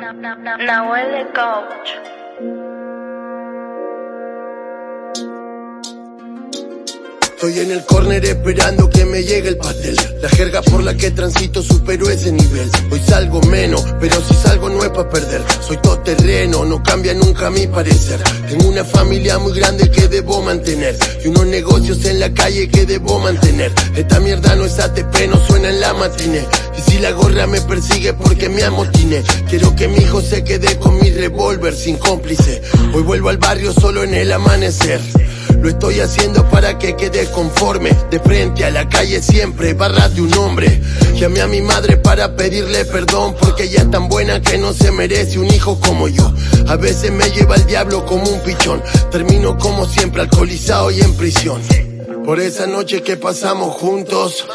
Nahuel Coach. Estoy en el corner esperando que me llegue el pastel. La jerga por la que transito superó ese nivel. Hoy salgo menos, pero si salgo no es para perder. Soy todo terreno, no cambia nunca mi parecer. Tengo una familia muy grande que debo mantener. Y unos negocios en la calle que debo mantener. Esta mierda no es ATP, no suena en la matiné. Y si la gorra me persigue porque me amotiné. Quiero que mi hijo se quede con mi revólver sin cómplice. Hoy vuelvo al barrio solo en el amanecer. Lo estoy haciendo para que quede conforme. De frente a la calle siempre, barras de un hombre. Llamé a mi madre para pedirle perdón porque ella es tan buena que no se merece un hijo como yo. A veces me lleva el diablo como un pichón. Termino como siempre alcoholizado y en prisión. Por esa noche que pasamos juntos,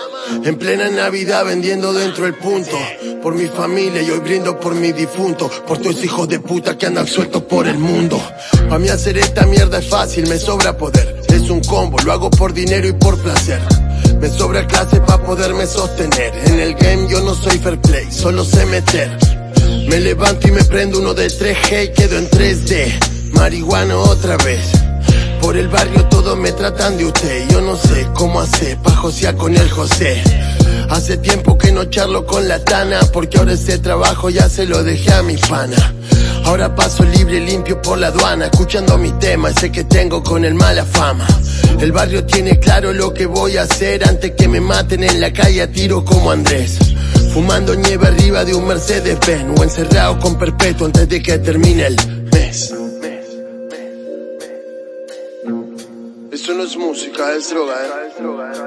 en plena Navidad vendiendo dentro el punto. Por mi familia y hoy brindo por mi difunto. Por todos hijos de puta que andan sueltos por el mundo. Pa' mí hacer esta mierda es fácil, me sobra poder. Es un combo, lo hago por dinero y por placer. Me sobra clase pa' poderme sostener. En el game yo no soy fair play, solo sé meter. Me levanto y me prendo uno de 3G y quedo en 3D. Marihuana otra vez. Por el barrio todos me tratan de usted. Yo no sé cómo hacer pa' josear con el José. Hace tiempo que no charlo con la Tana, porque ahora ese trabajo ya se lo dejé a mi pana. Ahora paso libre limpio por la aduana, escuchando mi tema, ese que tengo con el mala fama. El barrio tiene claro lo que voy a hacer antes que me maten en la calle a tiro como Andrés. Fumando nieve arriba de un Mercedes Benz o encerrado con perpetuo antes de que termine el mes. Eso no es música, es droga, eh.